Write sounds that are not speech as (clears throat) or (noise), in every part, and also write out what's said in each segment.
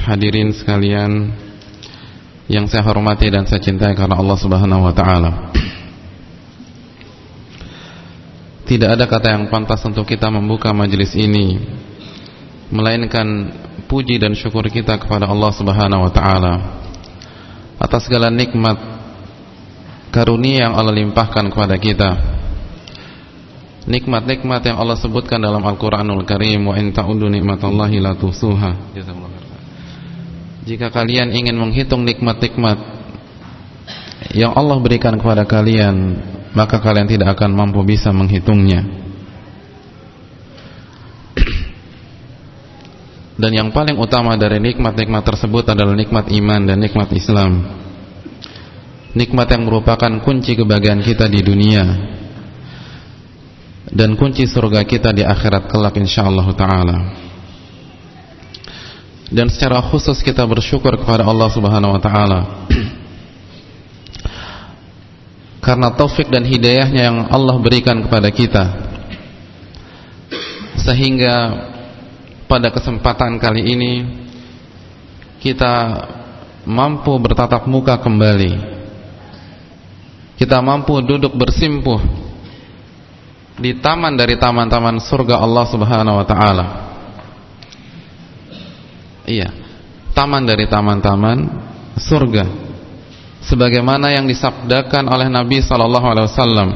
Hadirin sekalian yang saya hormati dan saya cintai karena Allah Subhanahu wa taala. Tidak ada kata yang pantas untuk kita membuka majelis ini melainkan puji dan syukur kita kepada Allah Subhanahu wa taala atas segala nikmat karunia yang Allah limpahkan kepada kita. Nikmat-nikmat yang Allah sebutkan dalam Al-Qur'anul Karim wa in ta'uddu nikmatallahi la jika kalian ingin menghitung nikmat-nikmat yang Allah berikan kepada kalian, maka kalian tidak akan mampu bisa menghitungnya. Dan yang paling utama dari nikmat-nikmat tersebut adalah nikmat iman dan nikmat Islam. Nikmat yang merupakan kunci kebahagiaan kita di dunia dan kunci surga kita di akhirat kelak insyaallah taala dan secara khusus kita bersyukur kepada Allah Subhanahu wa taala. (clears throat) Karena taufik dan hidayahnya yang Allah berikan kepada kita. Sehingga pada kesempatan kali ini kita mampu bertatap muka kembali. Kita mampu duduk bersimpuh di taman dari taman-taman surga Allah Subhanahu wa taala Iya, taman dari taman-taman surga. Sebagaimana yang disabdakan oleh Nabi sallallahu alaihi wasallam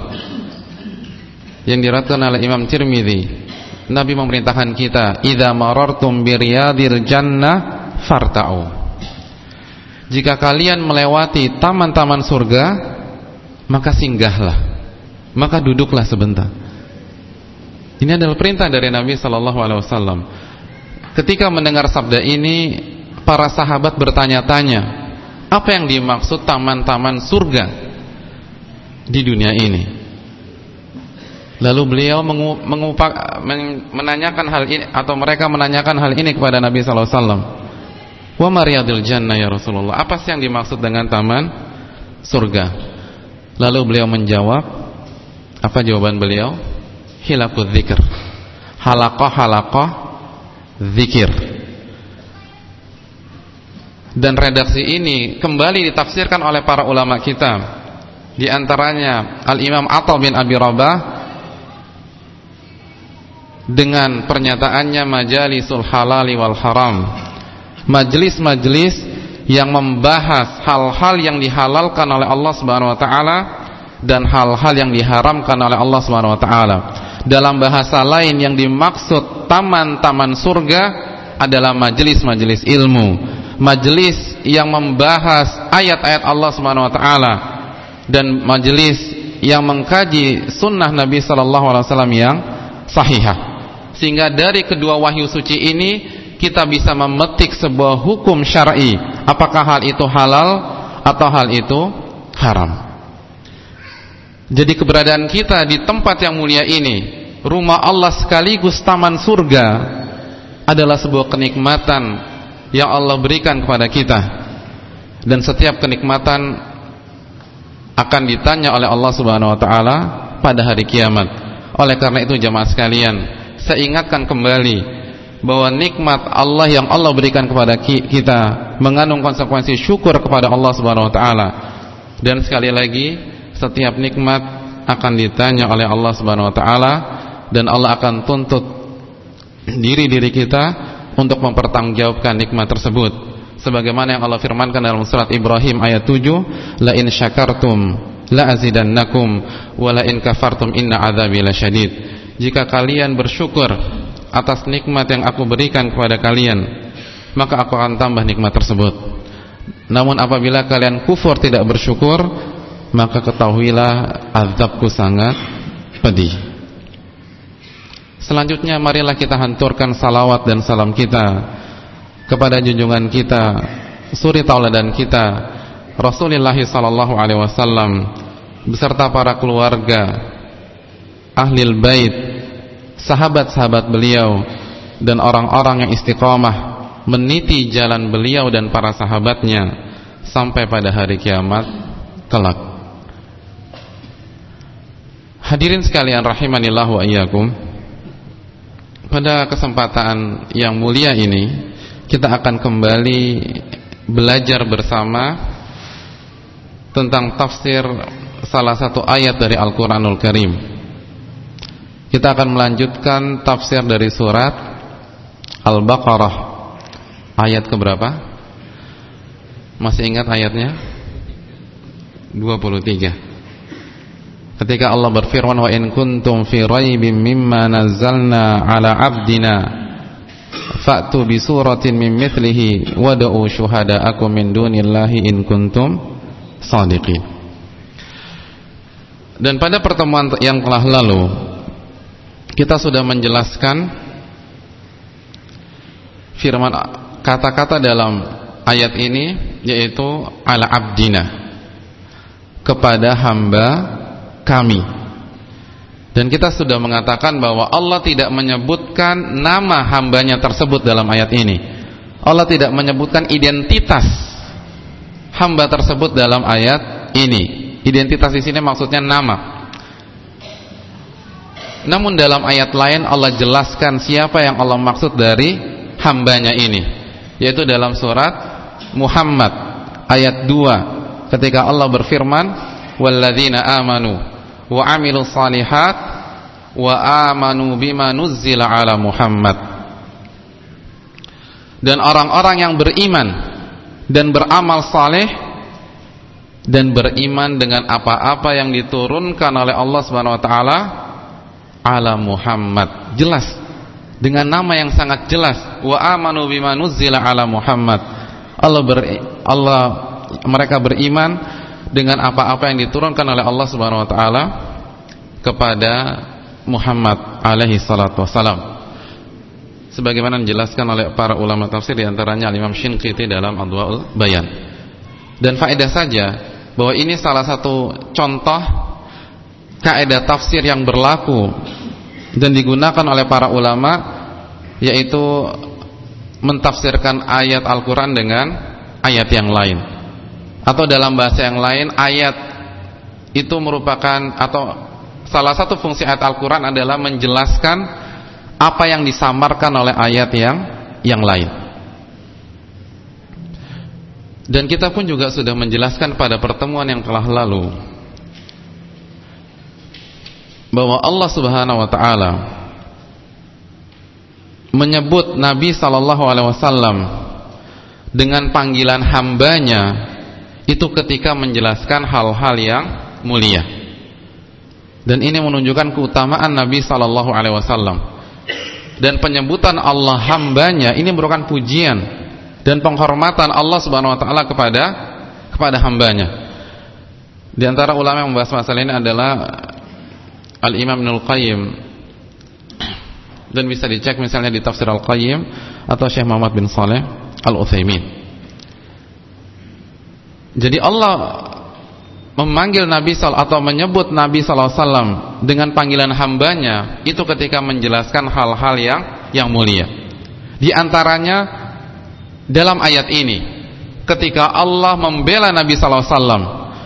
yang diriwayatkan oleh Imam Tirmizi. Nabi memerintahkan kita, "Idza marartum bi riyadil jannah farta'u." Jika kalian melewati taman-taman surga, maka singgahlah. Maka duduklah sebentar. Ini adalah perintah dari Nabi sallallahu alaihi wasallam. Ketika mendengar sabda ini Para sahabat bertanya-tanya Apa yang dimaksud taman-taman surga Di dunia ini? Lalu beliau mengupak, menanyakan hal ini Atau mereka menanyakan hal ini kepada Nabi SAW Wa mariyadil jannah ya Rasulullah? Apa sih yang dimaksud dengan taman surga? Lalu beliau menjawab Apa jawaban beliau? Hilakul dzikr. Halakoh-halakoh zikir. Dan redaksi ini kembali ditafsirkan oleh para ulama kita. Di antaranya Al-Imam Atha bin Abi Rabah dengan pernyataannya majalisul halali wal haram. Majlis-majlis yang membahas hal-hal yang dihalalkan oleh Allah Subhanahu wa taala dan hal-hal yang diharamkan oleh Allah Subhanahu wa taala. Dalam bahasa lain yang dimaksud taman-taman surga adalah majelis-majelis ilmu, majelis yang membahas ayat-ayat Allah Subhanahu wa taala dan majelis yang mengkaji sunnah Nabi sallallahu alaihi wasallam yang sahihah. Sehingga dari kedua wahyu suci ini kita bisa memetik sebuah hukum syar'i, apakah hal itu halal atau hal itu haram. Jadi keberadaan kita di tempat yang mulia ini Rumah Allah sekaligus taman surga Adalah sebuah kenikmatan Yang Allah berikan kepada kita Dan setiap kenikmatan Akan ditanya oleh Allah subhanahu wa ta'ala Pada hari kiamat Oleh karena itu jamaah sekalian Saya ingatkan kembali bahwa nikmat Allah yang Allah berikan kepada kita mengandung konsekuensi syukur kepada Allah Subhanahu wa taala. Dan sekali lagi setiap nikmat akan ditanya oleh Allah Subhanahu wa taala dan Allah akan tuntut diri-diri kita untuk mempertanggungjawabkan nikmat tersebut. Sebagaimana yang Allah firmankan dalam surat Ibrahim ayat 7 la in syakartum la azidannakum wa la in kafartum inna adzabi lasyadid jika kalian bersyukur atas nikmat yang aku berikan kepada kalian maka aku akan tambah nikmat tersebut. Namun apabila kalian kufur tidak bersyukur maka ketahuilah azabku sangat pedih selanjutnya marilah kita hanturkan salawat dan salam kita kepada junjungan kita suri tauladan kita Rasulullah sallallahu alaihi wasallam beserta para keluarga ahli bait sahabat-sahabat beliau dan orang-orang yang istiqamah meniti jalan beliau dan para sahabatnya sampai pada hari kiamat kelak. Hadirin sekalian rahimanillah wa iyyakum. Pada kesempatan yang mulia ini kita akan kembali belajar bersama tentang tafsir salah satu ayat dari Al-Qur'anul Karim. Kita akan melanjutkan tafsir dari surat Al-Baqarah Ayat keberapa? Masih ingat ayatnya? 23 Ketika Allah berfirman Wa in kuntum fi raibim mimma nazzalna ala abdina Fa'tu bi suratin min mithlihi Wada'u syuhada'akum min dunillahi in kuntum sadiqin. Dan pada pertemuan yang telah lalu Kita sudah menjelaskan Firman kata-kata dalam ayat ini yaitu ala abdina kepada hamba kami. Dan kita sudah mengatakan bahwa Allah tidak menyebutkan nama hambanya tersebut dalam ayat ini. Allah tidak menyebutkan identitas hamba tersebut dalam ayat ini. Identitas di sini maksudnya nama. Namun dalam ayat lain Allah jelaskan siapa yang Allah maksud dari hambanya ini yaitu dalam surat Muhammad ayat 2 ketika Allah berfirman walladzina amanu wa amilus salihat wa amanu bima nuzzila ala Muhammad. Dan orang-orang yang beriman dan beramal saleh dan beriman dengan apa-apa yang diturunkan oleh Allah Subhanahu wa taala ala Muhammad. Jelas. Dengan nama yang sangat jelas. Wa amanu bima nuzzila ala Muhammad. Allah ber, Allah mereka beriman dengan apa-apa yang diturunkan oleh Allah Subhanahu wa taala kepada Muhammad alaihi salatu wasalam sebagaimana dijelaskan oleh para ulama tafsir di antaranya Imam Shinqiti dalam Adwaul Bayan. Dan faedah saja bahwa ini salah satu contoh kaidah tafsir yang berlaku dan digunakan oleh para ulama yaitu mentafsirkan ayat Al-Quran dengan ayat yang lain atau dalam bahasa yang lain ayat itu merupakan atau salah satu fungsi ayat Al-Quran adalah menjelaskan apa yang disamarkan oleh ayat yang yang lain. Dan kita pun juga sudah menjelaskan pada pertemuan yang telah lalu bahwa Allah Subhanahu wa taala menyebut Nabi Sallallahu Alaihi Wasallam dengan panggilan hambanya itu ketika menjelaskan hal-hal yang mulia. Dan ini menunjukkan keutamaan Nabi Sallallahu Alaihi Wasallam. Dan penyebutan Allah hambanya ini merupakan pujian dan penghormatan Allah Subhanahu Wa Taala kepada kepada hambanya. Di antara ulama yang membahas masalah ini adalah Al Imam Ibnul Qayyim. Dan bisa dicek misalnya di Tafsir Al-Qayyim atau Syekh Muhammad bin Saleh Al-Utsaimin. Jadi Allah memanggil Nabi Sal atau menyebut Nabi Sallallahu Alaihi Wasallam dengan panggilan hambanya itu ketika menjelaskan hal-hal yang yang mulia. Di antaranya dalam ayat ini ketika Allah membela Nabi Sallallahu Alaihi Wasallam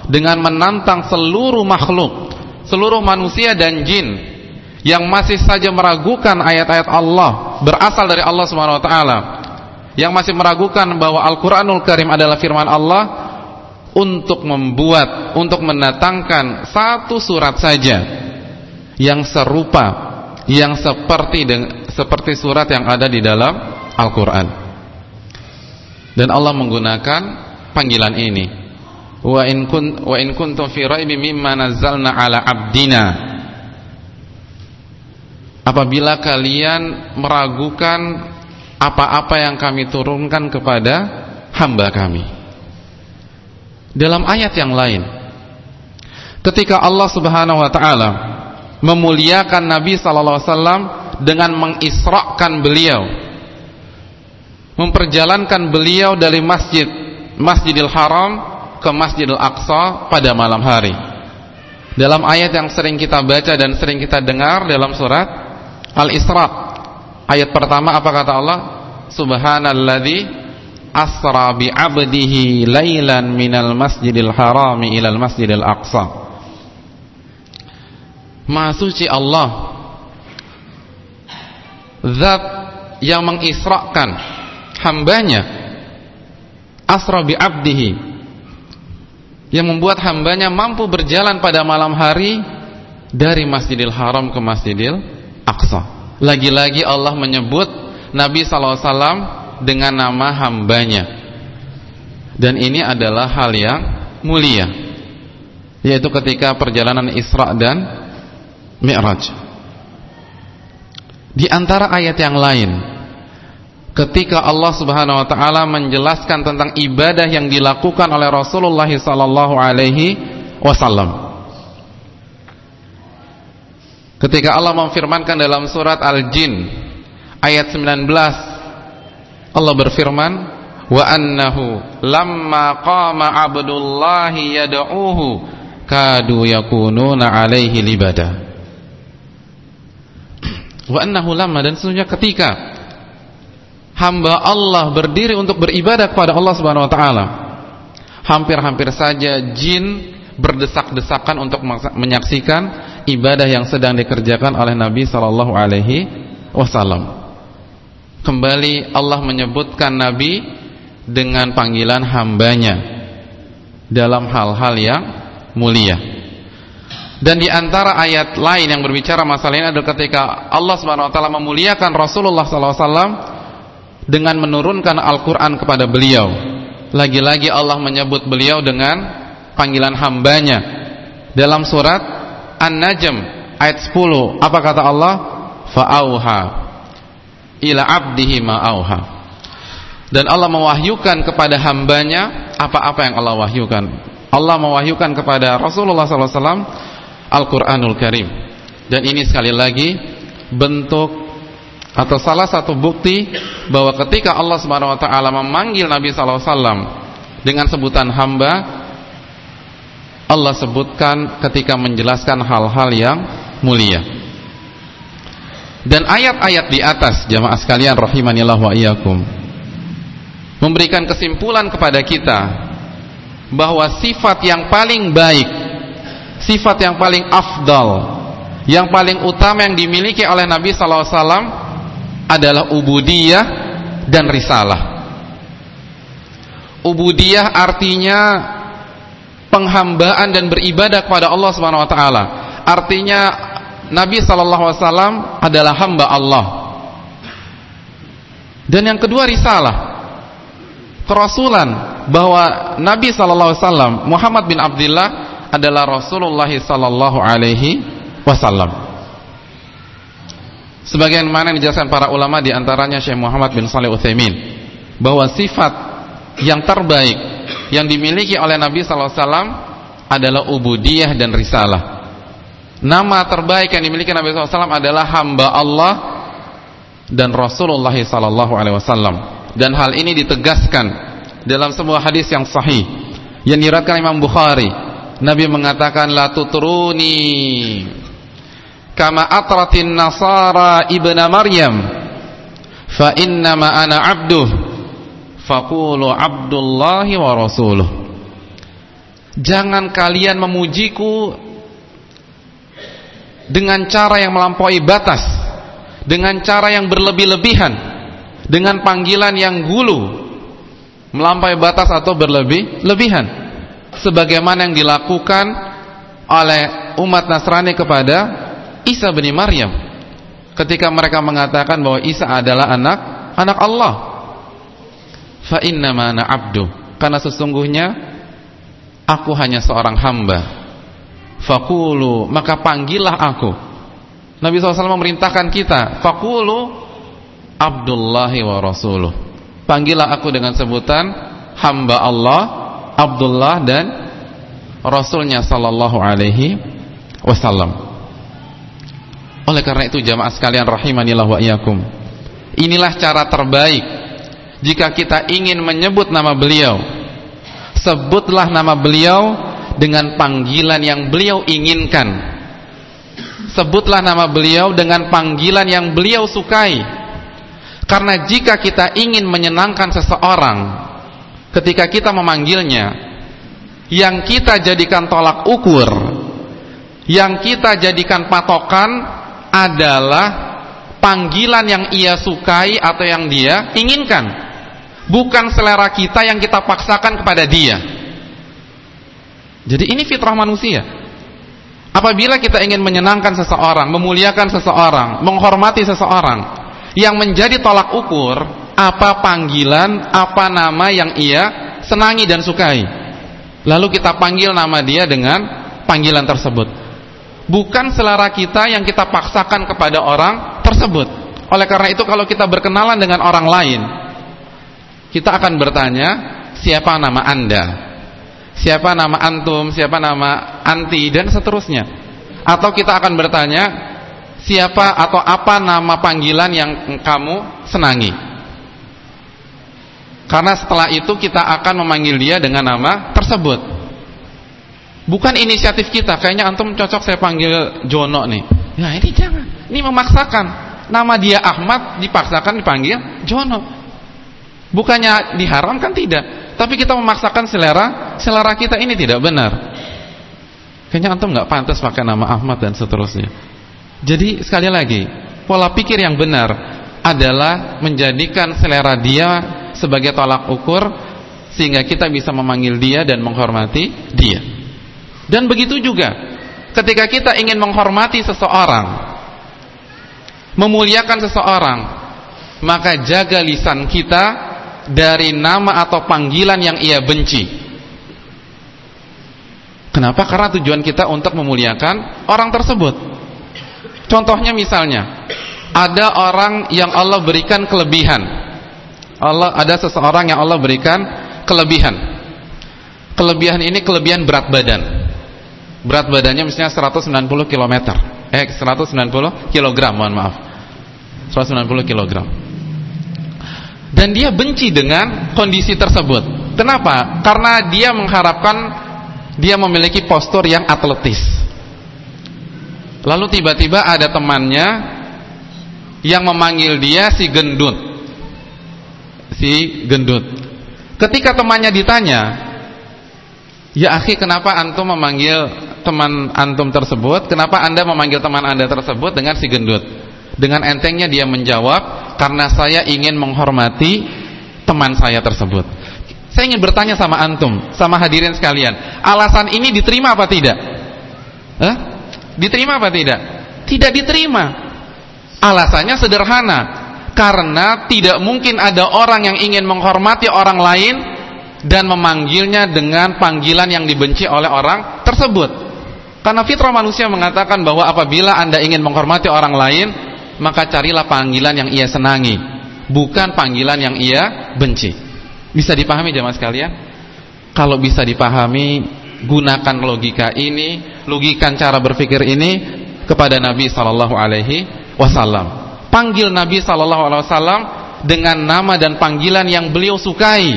dengan menantang seluruh makhluk, seluruh manusia dan jin yang masih saja meragukan ayat-ayat Allah berasal dari Allah Subhanahu wa taala yang masih meragukan bahwa Al-Qur'anul Karim adalah firman Allah untuk membuat untuk mendatangkan satu surat saja yang serupa yang seperti seperti surat yang ada di dalam Al-Qur'an Dan Allah menggunakan panggilan ini. Wa in kun wa in kuntum fi raibin mimma nazzalna ala abdina. Apabila kalian meragukan apa-apa yang kami turunkan kepada hamba kami. Dalam ayat yang lain, ketika Allah Subhanahu wa taala memuliakan Nabi sallallahu alaihi wasallam dengan mengisrakan beliau memperjalankan beliau dari masjid Masjidil Haram ke Masjidil Aqsa pada malam hari. Dalam ayat yang sering kita baca dan sering kita dengar dalam surat Al-Isra. Ayat pertama apa kata Allah? Subhanalladzi asra bi 'abdihi lailan minal masjidil harami ilal masjidil aqsa. Maha suci Allah Zat yang mengisrakan hambanya Asra bi abdihi Yang membuat hambanya mampu berjalan pada malam hari Dari Masjidil Haram ke Masjidil Aqsa. Lagi-lagi Allah menyebut Nabi SAW dengan nama hambanya Dan ini adalah hal yang mulia Yaitu ketika perjalanan Isra dan Mi'raj. Di antara ayat yang lain ketika Allah Subhanahu wa taala menjelaskan tentang ibadah yang dilakukan oleh Rasulullah sallallahu alaihi wasallam. Ketika Allah memfirmankan dalam surat Al-Jin ayat 19 Allah berfirman wa annahu lamma qama abdullahi yad'uhu kadu yakununa alaihi libada Wa annahu lama dan sesungguhnya ketika hamba Allah berdiri untuk beribadah kepada Allah Subhanahu wa taala, hampir-hampir saja jin berdesak-desakan untuk menyaksikan ibadah yang sedang dikerjakan oleh Nabi sallallahu alaihi wasallam. Kembali Allah menyebutkan Nabi dengan panggilan hambanya dalam hal-hal yang mulia. Dan di antara ayat lain yang berbicara masalah ini adalah ketika Allah taala memuliakan Rasulullah SAW dengan menurunkan Al-Qur'an kepada beliau. Lagi-lagi Allah menyebut beliau dengan panggilan hambanya dalam surat An-Najm ayat 10. Apa kata Allah? Fa'auha ila 'abdihi ma'auha. Dan Allah mewahyukan kepada hambanya apa-apa yang Allah wahyukan. Allah mewahyukan kepada Rasulullah SAW Al-Quranul Karim dan ini sekali lagi bentuk atau salah satu bukti bahwa ketika Allah Subhanahu Wa Taala memanggil Nabi Sallallahu Alaihi Wasallam dengan sebutan hamba Allah sebutkan ketika menjelaskan hal-hal yang mulia dan ayat-ayat di atas jamaah sekalian rahimanillah wa iyyakum memberikan kesimpulan kepada kita bahwa sifat yang paling baik sifat yang paling afdal yang paling utama yang dimiliki oleh Nabi sallallahu alaihi wasallam adalah ubudiyah dan risalah. Ubudiyah artinya penghambaan dan beribadah kepada Allah Subhanahu wa taala. Artinya Nabi wasallam adalah hamba Allah dan yang kedua risalah kerasulan bahwa Nabi wasallam Muhammad bin Abdullah adalah Rasulullah sallallahu alaihi wasallam. Sebagaimana dijelaskan para ulama di antaranya Syekh Muhammad bin Shalih Utsaimin bahwa sifat yang terbaik yang dimiliki oleh Nabi wasallam adalah ubudiyah dan risalah. Nama terbaik yang dimiliki Nabi wasallam adalah hamba Allah dan Rasulullah wasallam. Dan hal ini ditegaskan dalam sebuah hadis yang sahih yang diriwayatkan Imam Bukhari Nabi mengatakan la tutruni kama atratin nasara ibna maryam fa innama ana abduh faqulu abdullahi wa rasuluh jangan kalian memujiku dengan cara yang melampaui batas dengan cara yang berlebih-lebihan dengan panggilan yang gulu melampaui batas atau berlebih-lebihan. Sebagaimana yang dilakukan oleh umat Nasrani kepada Isa bin Maryam. Ketika mereka mengatakan bahwa Isa adalah anak anak Allah. Fa innama ana abdu karena sesungguhnya aku hanya seorang hamba faqulu maka panggillah aku. Nabi SAW memerintahkan kita faqulu Abdullahi wa rasuluh. Panggillah aku dengan sebutan hamba Allah Abdullah dan Rasulnya sallallahu alaihi wasallam. Oleh karena itu jamaah sekalian rahimanillah wa iyyakum inilah cara terbaik jika kita ingin menyebut nama beliau. Sebutlah nama beliau dengan panggilan yang beliau inginkan. Sebutlah nama beliau dengan panggilan yang beliau sukai. Karena jika kita ingin menyenangkan seseorang ketika kita memanggilnya yang kita jadikan tolak ukur yang kita jadikan patokan adalah panggilan yang ia sukai atau yang dia inginkan. Bukan selera kita yang kita paksakan kepada dia jadi ini fitrah manusia. Apabila kita ingin menyenangkan seseorang memuliakan seseorang menghormati seseorang yang menjadi tolak ukur apa panggilan apa nama yang ia senangi dan sukai. Lalu kita panggil nama dia dengan panggilan tersebut. Bukan selera kita yang kita paksakan kepada orang tersebut. Oleh karena itu kalau kita berkenalan dengan orang lain kita akan bertanya siapa nama anda siapa nama antum siapa nama anti dan seterusnya. Atau kita akan bertanya siapa atau apa nama panggilan yang kamu senangi? Karena setelah itu kita akan memanggil dia dengan nama tersebut. Bukan inisiatif kita kayaknya antum cocok saya panggil Jono nih. Nah ini jangan. Ini memaksakan. Nama dia Ahmad dipaksakan dipanggil Jono. Bukannya diharamkan? Tidak, tapi kita memaksakan selera selera kita ini tidak benar. Kayaknya antum nggak pantas pakai nama Ahmad dan seterusnya. Jadi sekali lagi, pola pikir yang benar adalah menjadikan selera dia sebagai tolak ukur sehingga kita bisa memanggil dia dan menghormati dia. Dan begitu juga ketika kita ingin menghormati seseorang, memuliakan seseorang, maka jaga lisan kita dari nama atau panggilan yang ia benci. Kenapa? Karena tujuan kita untuk memuliakan orang tersebut. Contohnya misalnya, ada orang yang Allah berikan kelebihan. Allah ada seseorang yang Allah berikan kelebihan. Kelebihan ini kelebihan berat badan. Berat badannya misalnya 190 km. Eh 190 kg, mohon maaf. 190 kg dan dia benci dengan kondisi tersebut. Kenapa? Karena dia mengharapkan dia memiliki postur yang atletis. Lalu tiba-tiba ada temannya yang memanggil dia si gendut. Si gendut. Ketika temannya ditanya, "Ya akhi, kenapa antum memanggil teman antum tersebut? Kenapa Anda memanggil teman Anda tersebut dengan si gendut?" Dengan entengnya dia menjawab, karena saya ingin menghormati teman saya tersebut. Saya ingin bertanya sama antum, sama hadirin sekalian, alasan ini diterima apa tidak? Eh? Diterima apa tidak? Tidak diterima. Alasannya sederhana, karena tidak mungkin ada orang yang ingin menghormati orang lain dan memanggilnya dengan panggilan yang dibenci oleh orang tersebut. Karena fitrah manusia mengatakan bahwa apabila Anda ingin menghormati orang lain, maka carilah panggilan yang ia senangi bukan panggilan yang ia benci. Bisa dipahami jemaah sekalian? Kalau bisa dipahami gunakan logika ini logikan cara berpikir ini kepada Nabi sallallahu alaihi wasallam. Panggil Nabi sallallahu alaihi wasallam dengan nama dan panggilan yang beliau sukai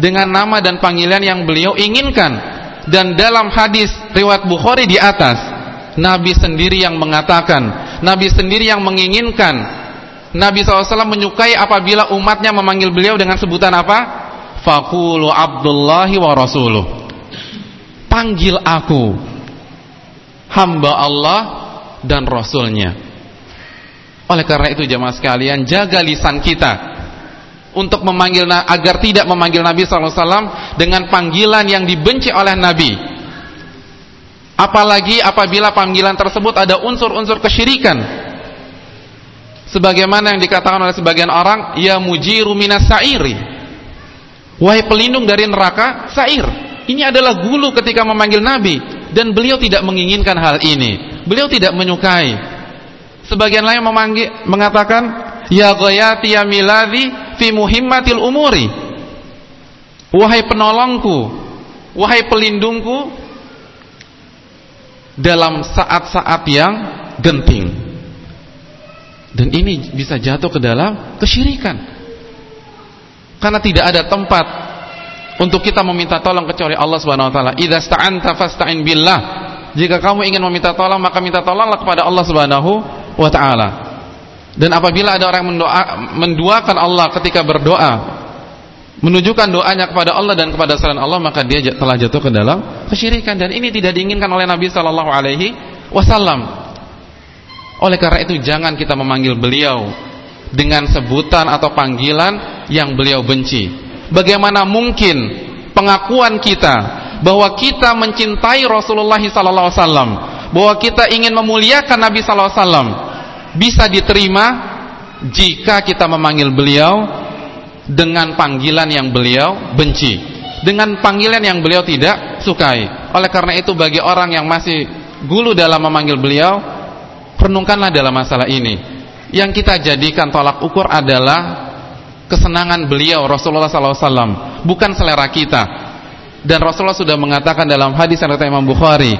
dengan nama dan panggilan yang beliau inginkan. Dan dalam hadis riwayat Bukhari di atas Nabi sendiri yang mengatakan Nabi sendiri yang menginginkan. Nabi SAW menyukai apabila umatnya memanggil beliau dengan sebutan apa? Fakulu Abdullahi wa Rasuluh. Panggil aku Hamba Allah dan Rasulnya. Oleh karena itu jemaah sekalian Jaga lisan kita Untuk memanggil agar tidak memanggil Nabi SAW Dengan panggilan yang dibenci oleh Nabi apalagi apabila panggilan tersebut ada unsur-unsur kesyirikan sebagaimana yang dikatakan oleh sebagian orang ya mujiru minas sa'iri Wahai pelindung dari neraka, Sair. Ini adalah gulu ketika memanggil Nabi dan beliau tidak menginginkan hal ini. Beliau tidak menyukai. Sebagian lain memanggil mengatakan, "Ya ghayati ya miladi fi muhimmatil umuri." Wahai penolongku, wahai pelindungku dalam saat-saat yang genting. Dan ini bisa jatuh ke dalam kesyirikan. Karena tidak ada tempat untuk kita meminta tolong kecuali Allah Subhanahu wa taala. Idza sta'anta fasta'in billah. Jika kamu ingin meminta tolong maka minta tolonglah kepada Allah Subhanahu wa taala. Dan apabila ada orang mendoa, menduakan Allah ketika berdoa menunjukkan doanya kepada Allah dan kepada selain Allah maka dia telah jatuh ke dalam kesyirikan dan ini tidak diinginkan oleh Nabi sallallahu alaihi wasallam. Oleh karena itu jangan kita memanggil beliau dengan sebutan atau panggilan yang beliau benci. Bagaimana mungkin pengakuan kita bahwa kita mencintai Rasulullah sallallahu alaihi wasallam, bahwa kita ingin memuliakan Nabi sallallahu alaihi wasallam bisa diterima jika kita memanggil beliau dengan panggilan yang beliau benci, dengan panggilan yang beliau tidak sukai. Oleh karena itu bagi orang yang masih gulu dalam memanggil beliau, renungkanlah dalam masalah ini. Yang kita jadikan tolak ukur adalah kesenangan beliau Rasulullah SAW bukan selera kita. Dan Rasulullah sudah mengatakan dalam hadis yang Imam Bukhari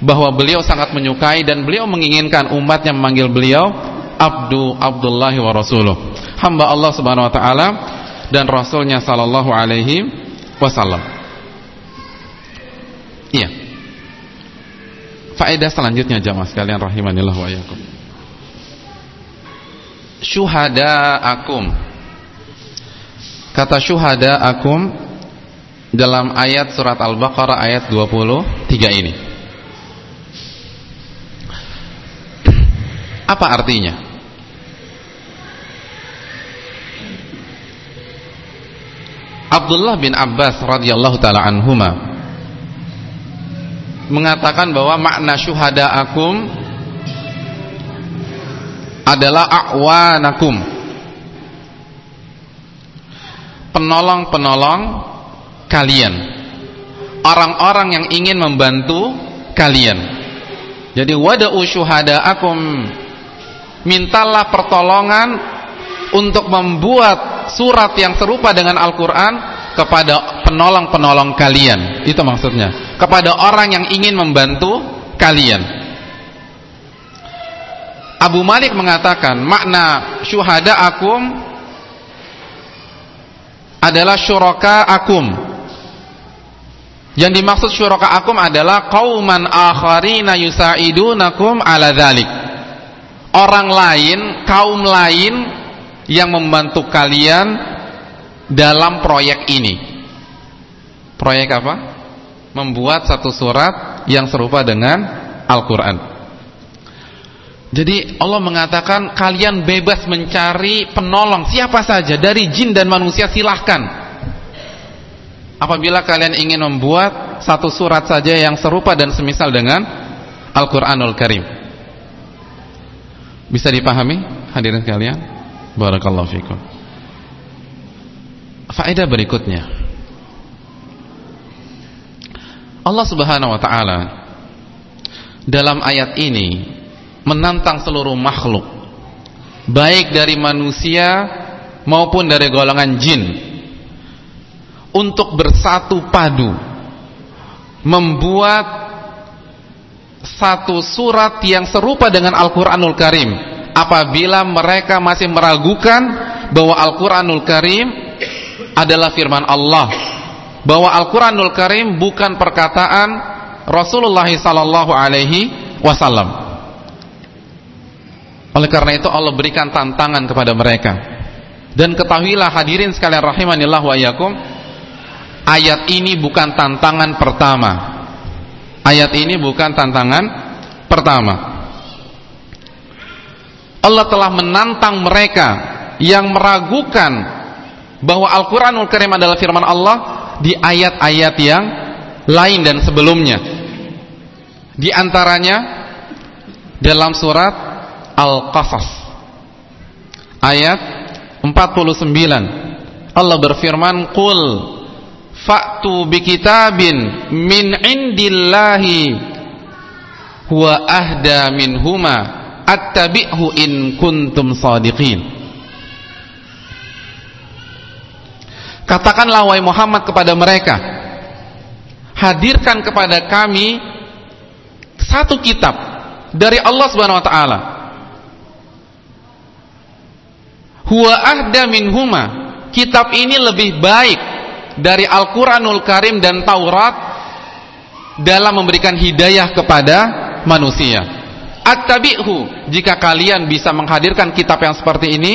bahwa beliau sangat menyukai dan beliau menginginkan umatnya memanggil beliau Abdu Abdullahi wa Rasuluh hamba Allah subhanahu wa ta'ala dan Rasulnya sallallahu alaihi wasallam. Iya. Faedah selanjutnya jamaah sekalian rahimanillah wa yakum syuhada akum. Kata syuhada akum dalam ayat surat Al-Baqarah ayat 23 ini. (clears throat) Apa artinya Abdullah bin Abbas radhiyallahu taala anhuma mengatakan bahwa makna syuhada akum adalah a'wanakum. Penolong-penolong kalian. Orang-orang yang ingin membantu kalian. Jadi wada'u syuhada'akum. Mintalah pertolongan untuk membuat surat yang serupa dengan Al-Quran kepada penolong-penolong kalian itu maksudnya kepada orang yang ingin membantu kalian Abu Malik mengatakan makna syuhada akum adalah syuraka akum. Yang dimaksud syuraka akum adalah qauman akharina yusaidunakum ala dzalik. Orang lain, kaum lain yang membantu kalian dalam proyek ini. Proyek apa? Membuat satu surat yang serupa dengan Al-Qur'an. Jadi Allah mengatakan kalian bebas mencari penolong siapa saja dari jin dan manusia silahkan. Apabila kalian ingin membuat satu surat saja yang serupa dan semisal dengan Al-Quranul Karim. Bisa dipahami hadirin kalian? Barakallahu fikum. Faedah berikutnya. Allah Subhanahu wa taala dalam ayat ini menantang seluruh makhluk baik dari manusia maupun dari golongan jin untuk bersatu padu membuat satu surat yang serupa dengan Al-Quranul Karim apabila mereka masih meragukan bahwa Al-Quranul Karim adalah firman Allah bahwa Al-Quranul Karim bukan perkataan Rasulullah Sallallahu Alaihi Wasallam oleh karena itu Allah berikan tantangan kepada mereka. Dan ketahuilah hadirin sekalian rahimanillah wa yakum, ayat ini bukan tantangan pertama. Ayat ini bukan tantangan pertama. Allah telah menantang mereka yang meragukan bahwa Al-Qur'anul Karim adalah firman Allah di ayat-ayat yang lain dan sebelumnya. Di antaranya dalam surat Al-Qasas ayat 49 Allah berfirman qul fa'tu bikitabin min indillahi huwa ahda minhuma attabi'hu in kuntum sadiqin. Katakanlah wahai Muhammad kepada mereka Hadirkan kepada kami Satu kitab Dari Allah subhanahu wa ta'ala. Huwa ahda minhuma. Kitab ini lebih baik Dari Al-Quranul Karim dan Taurat Dalam memberikan hidayah kepada manusia At-tabi'hu. Jika kalian bisa menghadirkan kitab yang seperti ini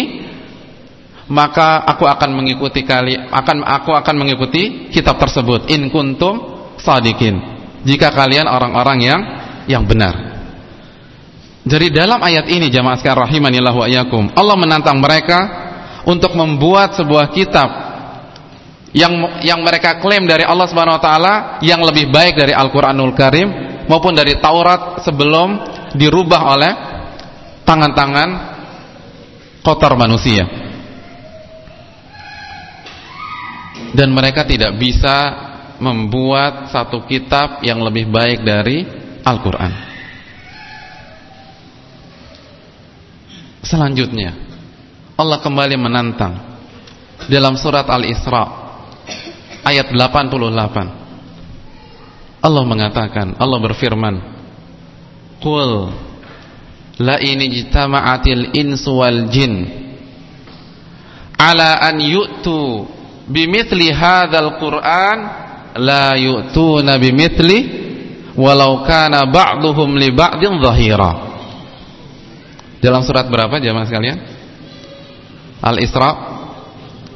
maka aku akan mengikuti kali akan aku akan mengikuti kitab tersebut. In kuntum sadikin jika kalian orang-orang yang yang benar. Jadi dalam ayat ini jamaah sekalian rahimanillah wa iyyakum Allah menantang mereka untuk membuat sebuah kitab yang yang mereka klaim dari Allah Subhanahu wa taala yang lebih baik dari Al-Qur'anul Karim maupun dari Taurat sebelum dirubah oleh tangan-tangan kotor manusia. dan mereka tidak bisa membuat satu kitab yang lebih baik dari Al-Quran selanjutnya Allah kembali menantang dalam surat Al-Isra ayat 88 Allah mengatakan Allah berfirman Qul la ini jitama'atil insu wal jin ala an yu'tu bimithli hadzal Qur'an la yu'tuna bimithli walau kana ba'dhum li ba'din dhahira. Dalam surat berapa jemaah sekalian? Al-Isra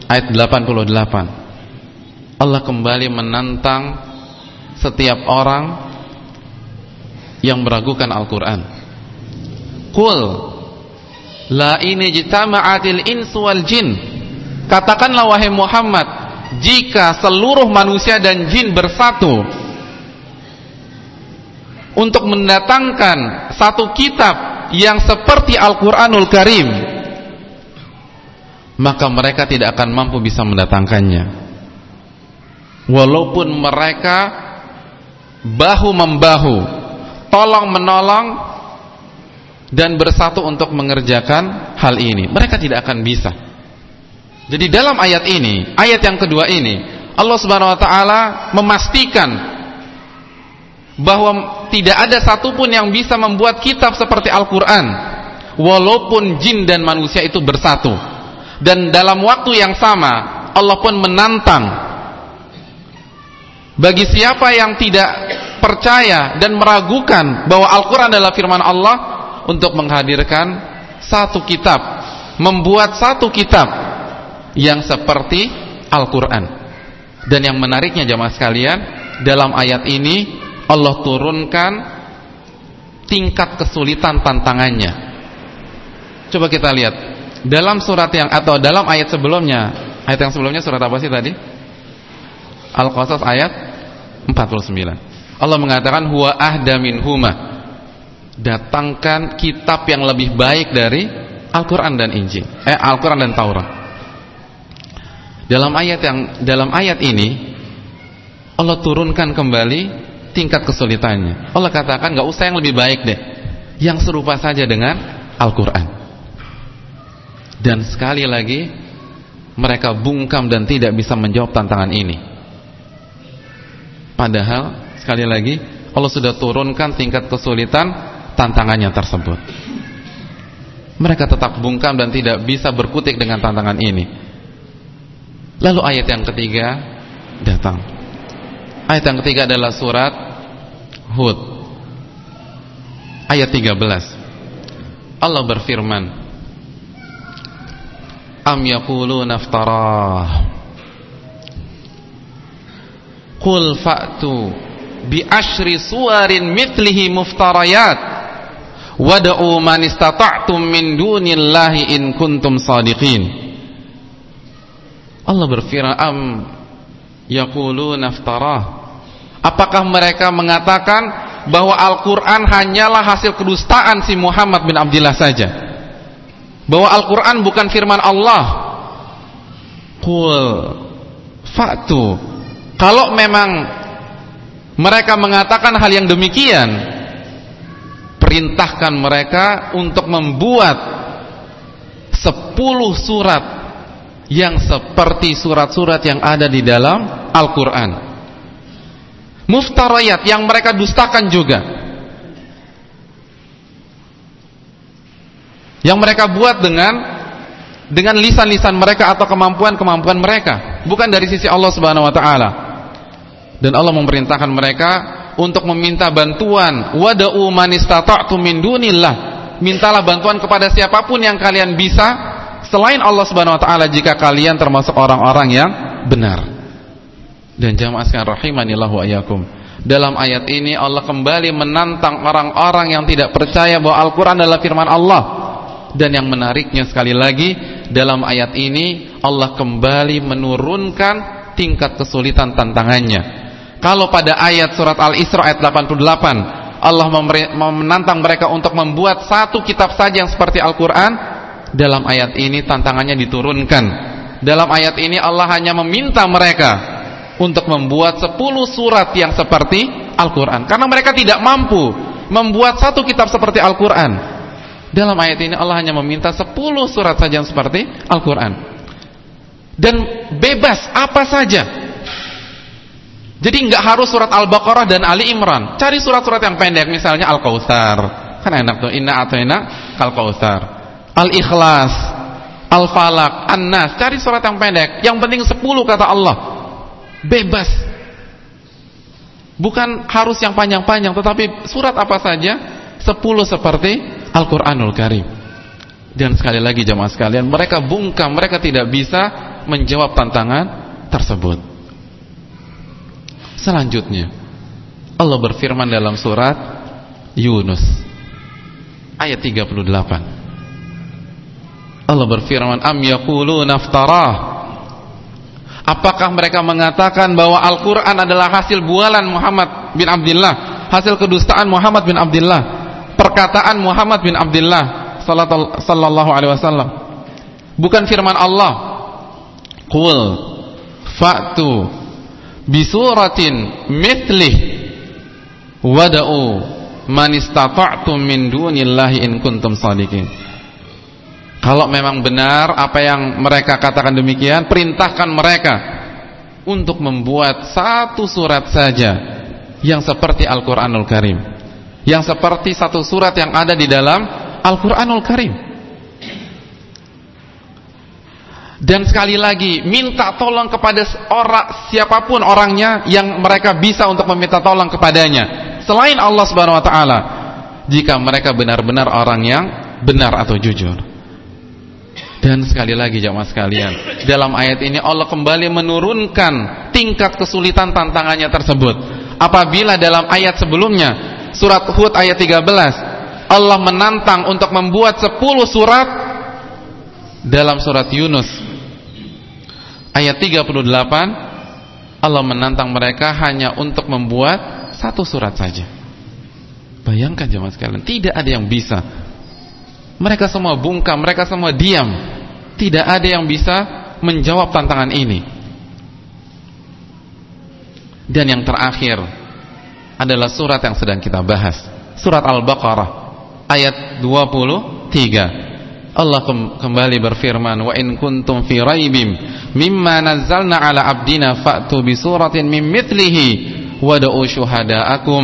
ayat 88. Allah kembali menantang setiap orang yang meragukan Al-Qur'an. Qul la ini jitama'atil insu wal jin Katakanlah wahai Muhammad, jika seluruh manusia dan jin bersatu untuk mendatangkan satu kitab yang seperti Al-Qur'anul Karim, maka mereka tidak akan mampu bisa mendatangkannya. Walaupun mereka bahu membahu, tolong menolong dan bersatu untuk mengerjakan hal ini, mereka tidak akan bisa. Jadi dalam ayat ini, ayat yang kedua ini, Allah Subhanahu wa taala memastikan bahwa tidak ada satupun yang bisa membuat kitab seperti Al-Qur'an walaupun jin dan manusia itu bersatu. Dan dalam waktu yang sama, Allah pun menantang bagi siapa yang tidak percaya dan meragukan bahwa Al-Qur'an adalah firman Allah untuk menghadirkan satu kitab, membuat satu kitab yang seperti Al-Quran. Dan yang menariknya jamaah sekalian dalam ayat ini Allah turunkan tingkat kesulitan tantangannya. Coba kita lihat dalam surat yang atau dalam ayat sebelumnya ayat yang sebelumnya surat apa sih tadi? Al-Qasas ayat 49 Allah mengatakan huwa ahda huma datangkan kitab yang lebih baik dari Al-Quran dan Injil eh Al-Quran dan Taurat dalam ayat yang dalam ayat ini Allah turunkan kembali tingkat kesulitannya. Allah katakan nggak usah yang lebih baik deh. Yang serupa saja dengan Al-Qur'an. Dan sekali lagi mereka bungkam dan tidak bisa menjawab tantangan ini. Padahal sekali lagi Allah sudah turunkan tingkat kesulitan tantangannya tersebut. Mereka tetap bungkam dan tidak bisa berkutik dengan tantangan ini. Lalu ayat yang ketiga datang. Ayat yang ketiga adalah surat Hud. Ayat 13. Allah berfirman, Am yaquluna iftarah. Qul fa'tu bi ashri suwarin mithlihi muftarayat wad'u man istata'tum min dunillahi in kuntum sadiqin. Allah berfirman am yaquluna naftarah apakah mereka mengatakan bahwa Al-Qur'an hanyalah hasil kedustaan si Muhammad bin Abdullah saja bahwa Al-Qur'an bukan firman Allah Qul fa'tu. Kalau memang mereka mengatakan hal yang demikian, perintahkan mereka untuk membuat sepuluh surat yang seperti surat-surat yang ada di dalam Al-Quran. Muftarayat yang mereka dustakan juga. Yang mereka buat dengan dengan lisan-lisan mereka atau kemampuan-kemampuan mereka, bukan dari sisi Allah Subhanahu wa taala. Dan Allah memerintahkan mereka untuk meminta bantuan, wada'u man istata'tum min dunillah. Mintalah bantuan kepada siapa pun yang kalian bisa selain Allah Subhanahu wa taala jika kalian termasuk orang-orang yang benar. Dan jamaah sekalian rahimanillahu ayakum. Dalam ayat ini Allah kembali menantang orang-orang yang tidak percaya bahwa Al-Qur'an adalah firman Allah. Dan yang menariknya sekali lagi dalam ayat ini Allah kembali menurunkan tingkat kesulitan tantangannya. Kalau pada ayat surat Al-Isra ayat 88 Allah menantang mereka untuk membuat satu kitab saja yang seperti Al-Quran Dalam ayat ini tantangannya diturunkan Dalam ayat ini Allah hanya meminta mereka Untuk membuat 10 surat yang seperti Al-Quran Karena mereka tidak mampu Membuat satu kitab seperti Al-Quran dalam ayat ini Allah hanya meminta 10 surat saja yang seperti Al-Quran. Dan bebas apa saja. Jadi nggak harus surat Al-Baqarah dan Ali Imran. Cari surat-surat yang pendek misalnya Al-Kautsar. Kan enak tuh. Inna atau enak Al-Kautsar. Al-Ikhlas, Al-Falaq, An-Nas. Cari surat yang pendek. Yang penting 10 kata Allah. Bebas. Bukan harus yang panjang-panjang, tetapi surat apa saja 10 seperti Al-Quranul Karim dan sekali lagi jemaah sekalian mereka bungkam, mereka tidak bisa menjawab tantangan tersebut selanjutnya Allah berfirman dalam surat Yunus ayat 38 Allah berfirman am yaqulu naftarah apakah mereka mengatakan bahwa Al-Quran adalah hasil bualan Muhammad bin Abdullah hasil kedustaan Muhammad bin Abdullah perkataan Muhammad bin Abdullah sallallahu alaihi wasallam? Bukan firman Allah. Qul fa'tu bisuratin mithlih. Wada'u man istata'tum min dunillahi in kuntum sadiqin. Kalau memang benar apa yang mereka katakan demikian perintahkan mereka untuk membuat satu surat saja yang seperti Al-Qur'anul Karim. Yang seperti satu surat yang ada di dalam Al-Quranul Karim dan sekali lagi minta tolong kepada orang siapa pun orangnya yang mereka bisa untuk meminta tolong kepadanya. Selain Allah Subhanahu wa taala jika mereka benar-benar orang yang benar atau jujur. Dan sekali lagi jamaah sekalian dalam ayat ini Allah kembali menurunkan tingkat kesulitan tantangannya tersebut. Apabila dalam ayat sebelumnya surat Hud ayat 13 Allah menantang untuk membuat 10 surat dalam surat Yunus ayat 38 Allah menantang mereka hanya untuk membuat satu surat saja bayangkan jemaah sekalian tidak ada yang bisa mereka semua bungkam mereka semua diam tidak ada yang bisa menjawab tantangan ini dan yang terakhir adalah surat yang sedang kita bahas. Surat Al-Baqarah ayat 23. Allah kembali berfirman, "Wa in kuntum fi raibim mimma nazzalna ala abdina fa'tu bi suratin min mithlihi wad'u syuhada'akum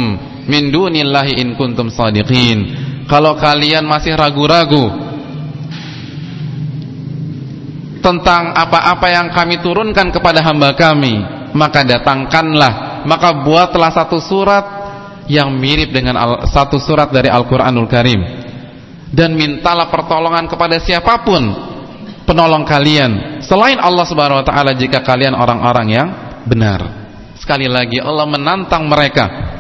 min dunillahi in kuntum shadiqin." Kalau kalian masih ragu-ragu tentang apa-apa yang kami turunkan kepada hamba kami, maka datangkanlah maka buatlah satu surat yang mirip dengan satu surat dari Al-Qur'anul Karim dan mintalah pertolongan kepada siapa pun penolong kalian selain Allah Subhanahu wa taala jika kalian orang-orang yang benar. Sekali lagi Allah menantang mereka.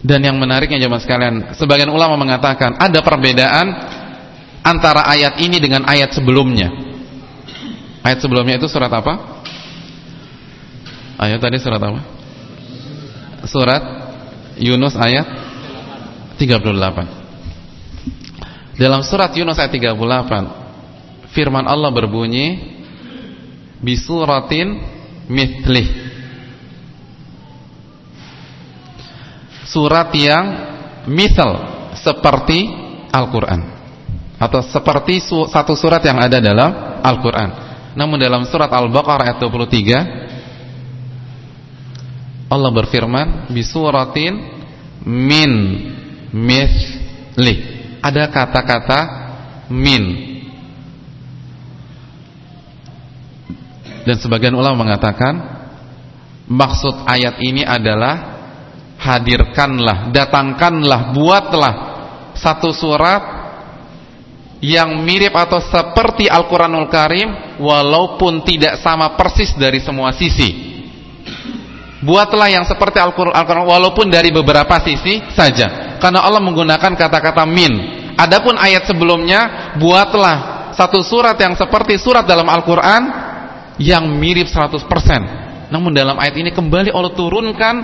Dan yang menariknya jemaah sekalian, sebagian ulama mengatakan ada perbedaan antara ayat ini dengan ayat sebelumnya. Ayat sebelumnya itu surat apa? Ayat tadi surat apa? surat Yunus ayat 38 dalam surat Yunus ayat 38 firman Allah berbunyi bisuratin mithlih. Surat yang misal seperti Al-Qur'an. Atau seperti su satu surat yang ada dalam Al-Qur'an. Namun dalam surat Al-Baqarah ayat 23 Allah berfirman bisuratin min mithlih ada kata-kata min Dan sebagian ulama mengatakan maksud ayat ini adalah hadirkanlah, datangkanlah, buatlah satu surat yang mirip atau seperti Al-Qur'anul Karim walaupun tidak sama persis dari semua sisi. Buatlah yang seperti Al-Qur'an walaupun dari beberapa sisi saja. Karena Allah menggunakan kata-kata min. Adapun ayat sebelumnya, buatlah satu surat yang seperti surat dalam Al-Qur'an yang mirip 100%. Namun dalam ayat ini kembali Allah turunkan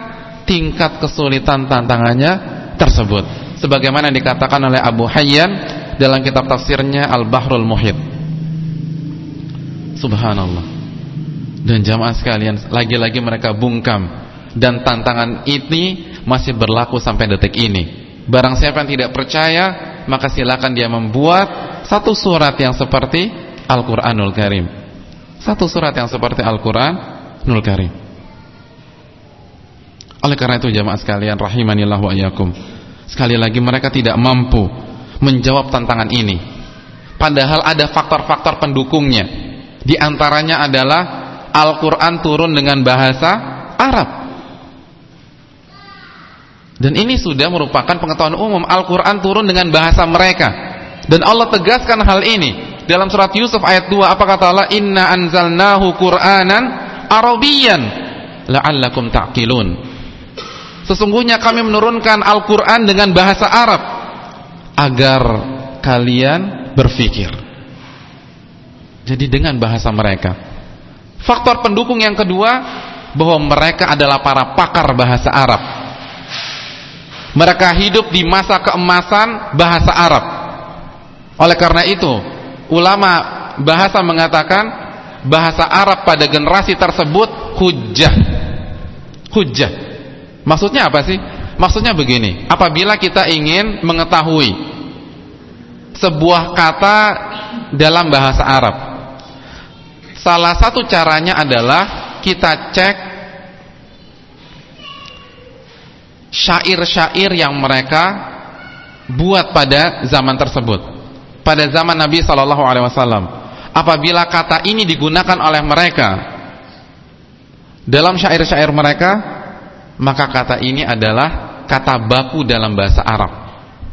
tingkat kesulitan tantangannya tersebut. Sebagaimana dikatakan oleh Abu Hayyan dalam kitab tafsirnya Al-Bahrul Muhit. Subhanallah. Dan jamaah sekalian, lagi-lagi mereka bungkam dan tantangan ini masih berlaku sampai detik ini. Barang siapa yang tidak percaya, maka silakan dia membuat satu surat yang seperti Al-Qur'anul Karim. Satu surat yang seperti Al-Quran Nul Karim. Oleh karena itu jamaah sekalian Rahimanillah wa ayakum Sekali lagi mereka tidak mampu Menjawab tantangan ini. Padahal ada faktor-faktor pendukungnya. Di antaranya adalah Al-Quran turun dengan bahasa Arab Dan ini sudah merupakan pengetahuan umum Al-Quran turun dengan bahasa mereka Dan Allah tegaskan hal ini dalam surat Yusuf ayat 2 apa kata Allah? Inna anzalnahu Qur'anan Arabiyan la'allakum ta'qilun. Sesungguhnya kami menurunkan Al-Qur'an dengan bahasa Arab agar kalian berfikir. Jadi dengan bahasa mereka. Faktor pendukung yang kedua bahwa mereka adalah para pakar bahasa Arab. Mereka hidup di masa keemasan bahasa Arab. Oleh karena itu, ulama bahasa mengatakan bahasa Arab pada generasi tersebut hujjah. Hujjah. Maksudnya apa sih? Maksudnya begini apabila kita ingin mengetahui sebuah kata dalam bahasa Arab salah satu caranya adalah kita cek syair-syair yang mereka buat pada zaman tersebut pada zaman Nabi Shallallahu Alaihi Wasallam. Apabila kata ini digunakan oleh mereka dalam syair-syair mereka, maka kata ini adalah kata baku dalam bahasa Arab,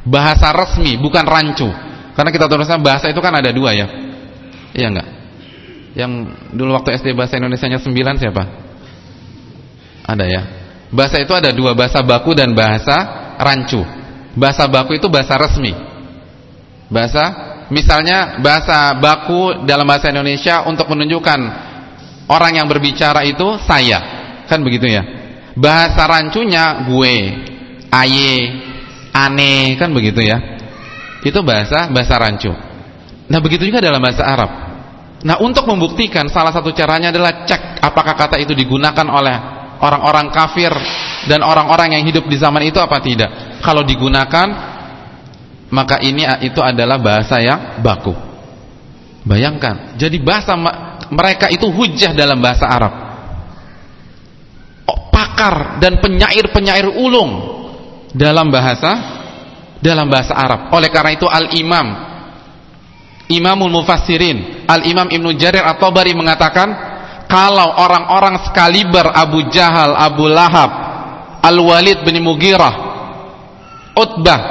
bahasa resmi, bukan rancu. Karena kita tahu bahasa itu kan ada dua ya, iya enggak? Yang dulu waktu SD bahasa Indonesia-nya sembilan siapa? Ada ya. Bahasa itu ada dua, bahasa baku dan bahasa rancu. Bahasa baku itu bahasa resmi. Bahasa misalnya bahasa baku dalam bahasa Indonesia untuk menunjukkan orang yang berbicara itu saya. Kan begitu ya? Bahasa rancunya gue aye ane kan begitu ya? Itu bahasa bahasa rancu. Nah begitu juga dalam bahasa Arab. Nah untuk membuktikan salah satu caranya adalah cek apakah kata itu digunakan oleh orang-orang kafir dan orang-orang yang hidup di zaman itu apa tidak kalau digunakan maka ini itu adalah bahasa yang baku. Bayangkan, jadi bahasa mereka itu hujah dalam bahasa Arab. Pakar dan penyair-penyair ulung dalam bahasa dalam bahasa Arab. Oleh karena itu Al-Imam Imamul Mufassirin, Al-Imam Ibnu Jarir At-Tabari mengatakan, kalau orang-orang sekaliber Abu Jahal, Abu Lahab, Al-Walid bin Mughirah, Utbah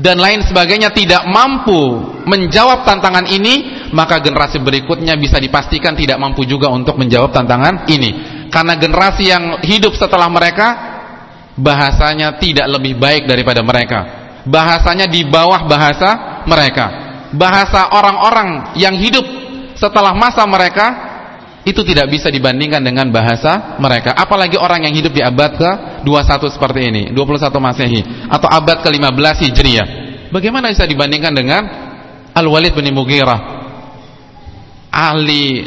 dan lain sebagainya tidak mampu menjawab tantangan ini, maka generasi berikutnya bisa dipastikan tidak mampu juga untuk menjawab tantangan ini. Karena generasi yang hidup setelah mereka bahasanya tidak lebih baik daripada mereka. Bahasanya di bawah bahasa mereka. Bahasa orang-orang yang hidup setelah masa mereka itu tidak bisa dibandingkan dengan bahasa mereka apalagi orang yang hidup di abad ke-21 seperti ini 21 Masehi atau abad ke-15 Hijriah bagaimana bisa dibandingkan dengan Al-Walid bin Mughirah ahli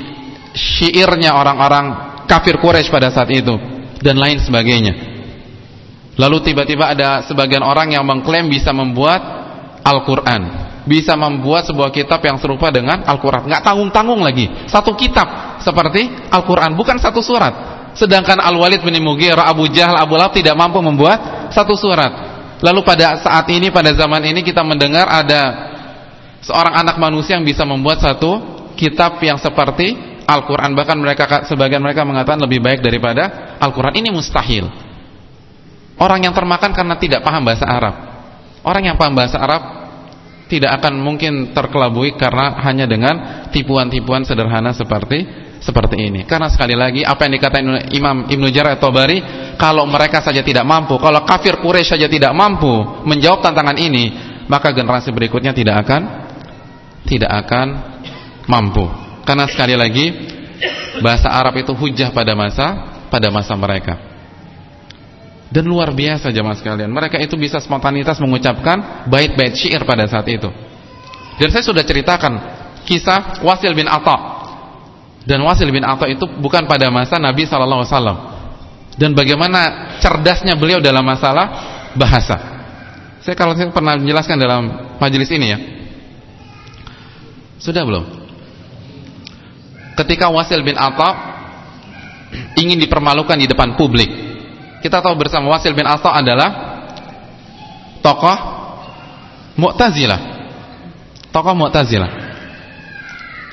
syairnya orang-orang kafir Quraisy pada saat itu dan lain sebagainya. Lalu tiba-tiba ada sebagian orang yang mengklaim bisa membuat Al-Qur'an, bisa membuat sebuah kitab yang serupa dengan Al-Qur'an. Enggak tanggung-tanggung lagi. Satu kitab seperti Al-Qur'an, bukan satu surat. Sedangkan Al-Walid bin Mughirah, Abu Jahal, Abu Lahab tidak mampu membuat satu surat. Lalu pada saat ini, pada zaman ini kita mendengar ada seorang anak manusia yang bisa membuat satu kitab yang seperti Al-Quran bahkan mereka sebagian mereka mengatakan lebih baik daripada Al-Quran ini mustahil orang yang termakan karena tidak paham bahasa Arab orang yang paham bahasa Arab tidak akan mungkin terkelabui karena hanya dengan tipuan-tipuan sederhana seperti seperti ini karena sekali lagi apa yang dikatakan Imam Ibnu Jarir Tabari kalau mereka saja tidak mampu kalau kafir Quraisy saja tidak mampu menjawab tantangan ini maka generasi berikutnya tidak akan tidak akan mampu karena sekali lagi bahasa Arab itu hujah pada masa pada masa mereka. Dan luar biasa jemaah sekalian, mereka itu bisa spontanitas mengucapkan bait-bait syair pada saat itu. Dan saya sudah ceritakan kisah Wasil bin Atha. Dan Wasil bin Atha itu bukan pada masa Nabi sallallahu alaihi wasallam. Dan bagaimana cerdasnya beliau dalam masalah bahasa. Saya kalau saya pernah menjelaskan dalam majelis ini ya. Sudah belum? ketika Wasil bin Atta ingin dipermalukan di depan publik. Kita tahu bersama Wasil bin Atta adalah tokoh Mu'tazilah. Tokoh Mu'tazilah.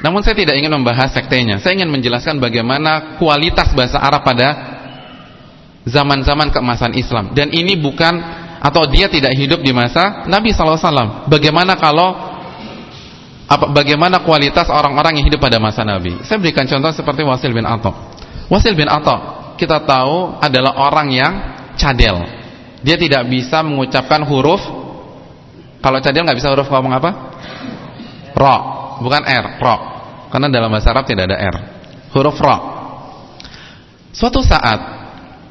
Namun saya tidak ingin membahas sektenya. Saya ingin menjelaskan bagaimana kualitas bahasa Arab pada zaman-zaman keemasan Islam. Dan ini bukan atau dia tidak hidup di masa Nabi SAW. Bagaimana kalau apa, bagaimana kualitas orang-orang yang hidup pada masa Nabi. Saya berikan contoh seperti Wasil bin Atok. Wasil bin Atok kita tahu adalah orang yang cadel. Dia tidak bisa mengucapkan huruf. Kalau cadel nggak bisa huruf ngomong apa? Ro, bukan R, ro. Karena dalam bahasa Arab tidak ada R. Huruf ro. Suatu saat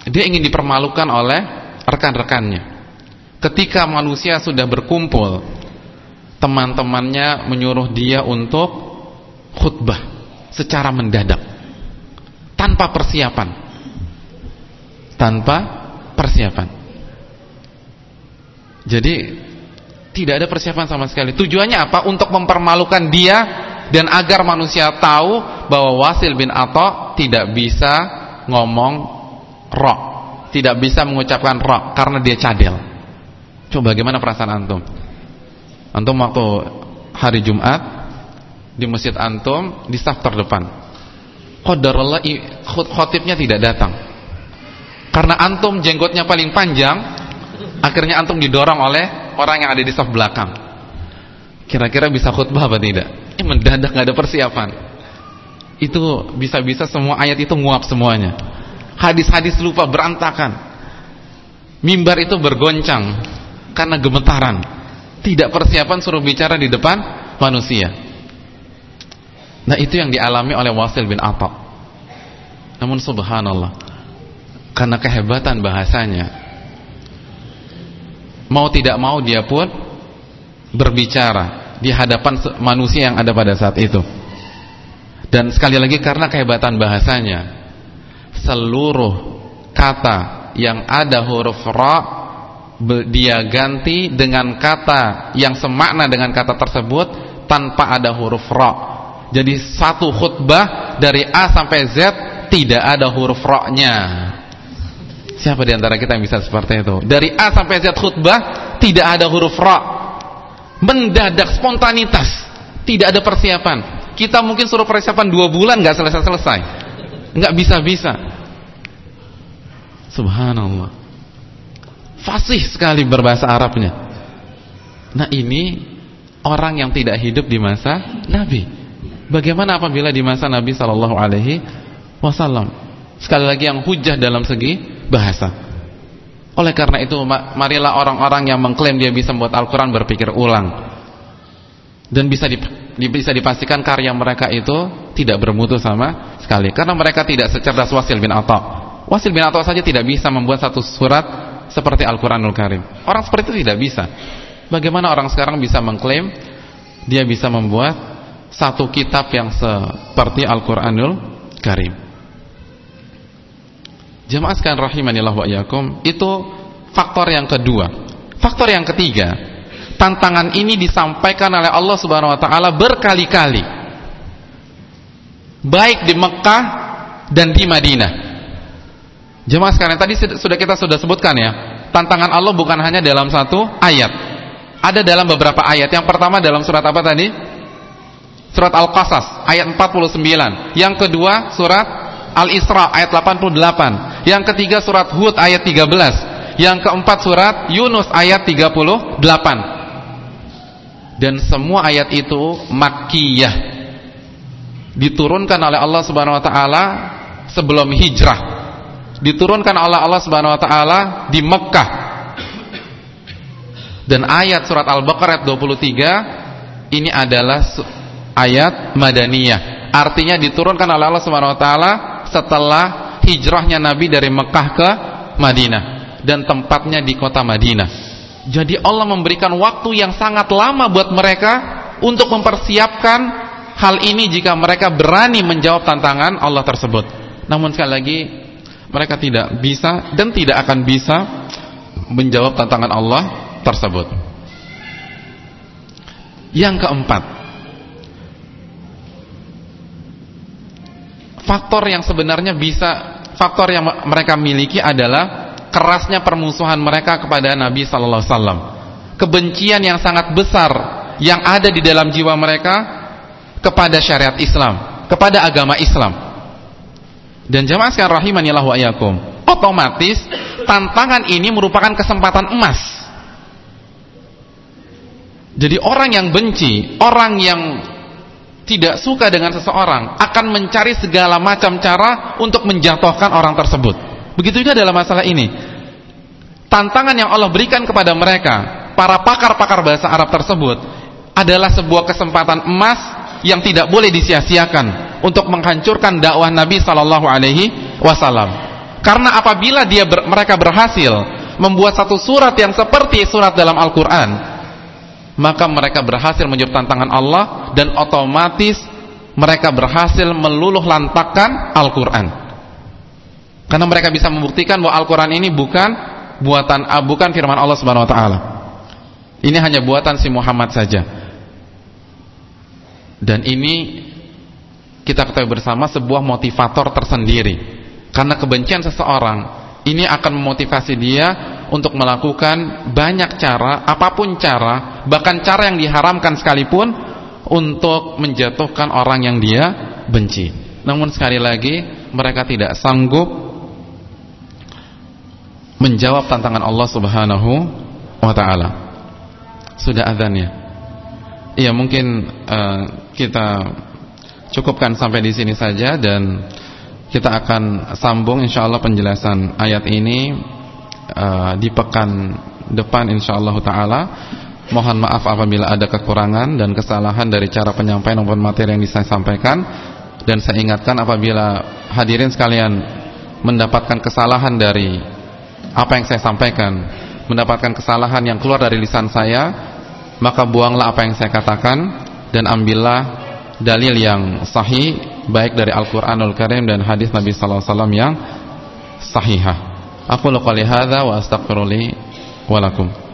dia ingin dipermalukan oleh rekan-rekannya. Ketika manusia sudah berkumpul teman-temannya menyuruh dia untuk khutbah secara mendadak tanpa persiapan tanpa persiapan jadi tidak ada persiapan sama sekali tujuannya apa untuk mempermalukan dia dan agar manusia tahu bahwa Wasil bin Atta tidak bisa ngomong roh tidak bisa mengucapkan roh karena dia cadel coba bagaimana perasaan antum Antum waktu hari Jumat di masjid antum di saf terdepan. Qadarullah khotibnya tidak datang. Karena antum jenggotnya paling panjang, akhirnya antum didorong oleh orang yang ada di saf belakang. Kira-kira bisa khutbah apa tidak? Ini mendadak nggak ada persiapan. Itu bisa-bisa semua ayat itu nguap semuanya. Hadis-hadis lupa berantakan. Mimbar itu bergoncang karena gemetaran tidak persiapan suruh bicara di depan manusia. Nah itu yang dialami oleh Wasil bin Atta. Namun subhanallah, karena kehebatan bahasanya, mau tidak mau dia pun berbicara di hadapan manusia yang ada pada saat itu. Dan sekali lagi karena kehebatan bahasanya, seluruh kata yang ada huruf ra dia ganti dengan kata yang semakna dengan kata tersebut tanpa ada huruf ra. Jadi satu khutbah dari A sampai Z tidak ada huruf ra-nya. Siapa di antara kita yang bisa seperti itu? Dari A sampai Z khutbah tidak ada huruf ra. Mendadak spontanitas, tidak ada persiapan. Kita mungkin suruh persiapan dua bulan nggak selesai-selesai, nggak bisa-bisa. Subhanallah fasih sekali berbahasa Arabnya. Nah ini orang yang tidak hidup di masa Nabi. Bagaimana apabila di masa Nabi Shallallahu Alaihi Wasallam? Sekali lagi yang hujah dalam segi bahasa. Oleh karena itu, marilah orang-orang yang mengklaim dia bisa membuat Al-Quran berpikir ulang dan bisa bisa dipastikan karya mereka itu tidak bermutu sama sekali karena mereka tidak secerdas Wasil bin Atta. Wasil bin Atta saja tidak bisa membuat satu surat seperti Al-Quranul Karim. Orang seperti itu tidak bisa. Bagaimana orang sekarang bisa mengklaim dia bisa membuat satu kitab yang seperti Al-Quranul karim. Jemaah sekalian rahimanillah wa iyyakum, itu faktor yang kedua. Faktor yang ketiga, tantangan ini disampaikan oleh Allah Subhanahu wa taala berkali-kali. Baik di Mekah dan di Madinah. Jemaah sekalian tadi sudah kita sudah sebutkan ya, tantangan Allah bukan hanya dalam satu ayat. Ada dalam beberapa ayat. Yang pertama dalam surat apa tadi? Surat Al-Qasas ayat 49. Yang kedua surat Al-Isra ayat 88. Yang ketiga surat Hud ayat 13. Yang keempat surat Yunus ayat 38. Dan semua ayat itu makkiyah. Diturunkan oleh Allah Subhanahu wa taala sebelum hijrah. Diturunkan oleh Allah Subhanahu wa taala di Mekkah. Dan ayat surat Al-Baqarah ayat 23 ini adalah ayat madaniyah. Artinya diturunkan oleh Allah Subhanahu wa taala setelah hijrahnya Nabi dari Mekah ke Madinah dan tempatnya di kota Madinah. Jadi Allah memberikan waktu yang sangat lama buat mereka untuk mempersiapkan hal ini jika mereka berani menjawab tantangan Allah tersebut. Namun sekali lagi mereka tidak bisa dan tidak akan bisa menjawab tantangan Allah tersebut. Yang keempat, faktor yang sebenarnya bisa faktor yang mereka miliki adalah kerasnya permusuhan mereka kepada Nabi sallallahu alaihi wasallam. Kebencian yang sangat besar yang ada di dalam jiwa mereka kepada syariat Islam, kepada agama Islam. Dan jemaah sekalian rahimanillah wa iyyakum, otomatis tantangan ini merupakan kesempatan emas. Jadi orang yang benci, orang yang tidak suka dengan seseorang akan mencari segala macam cara untuk menjatuhkan orang tersebut. Begitu juga dalam masalah ini. Tantangan yang Allah berikan kepada mereka, para pakar-pakar bahasa Arab tersebut adalah sebuah kesempatan emas yang tidak boleh disia-siakan untuk menghancurkan dakwah Nabi sallallahu alaihi wasallam. Karena apabila dia ber, mereka berhasil membuat satu surat yang seperti surat dalam Al-Qur'an, maka mereka berhasil menjawab tantangan Allah dan otomatis mereka berhasil meluluh lantakkan Al-Quran. Karena mereka bisa membuktikan bahwa Al-Quran ini bukan buatan ah, bukan firman Allah Subhanahu Wa Taala. Ini hanya buatan si Muhammad saja. Dan ini kita ketahui bersama sebuah motivator tersendiri. Karena kebencian seseorang ini akan memotivasi dia untuk melakukan banyak cara, apa pun cara, bahkan cara yang diharamkan sekalipun untuk menjatuhkan orang yang dia benci. Namun sekali lagi mereka tidak sanggup menjawab tantangan Allah Subhanahu wa taala. Sudah adzannya. Iya, mungkin uh, kita cukupkan sampai di sini saja dan kita akan sambung insyaallah penjelasan ayat ini uh, di pekan depan insyaallah taala. Mohon maaf apabila ada kekurangan dan kesalahan dari cara penyampaian maupun materi yang saya sampaikan dan saya ingatkan apabila hadirin sekalian mendapatkan kesalahan dari apa yang saya sampaikan, mendapatkan kesalahan yang keluar dari lisan saya, maka buanglah apa yang saya katakan dan ambillah dalil yang sahih baik dari Al-Qur'anul Karim dan hadis Nabi sallallahu alaihi wasallam yang sahihah. Aku qouli hadza wa astaghfirullahi wa lakum.